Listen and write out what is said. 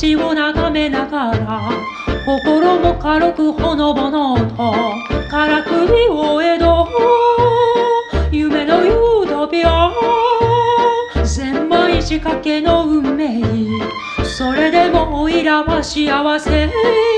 街を眺めながら心も軽くほのぼのとからくりを江戸夢のユートピア千枚仕掛けの運命それでもおいらは幸せ。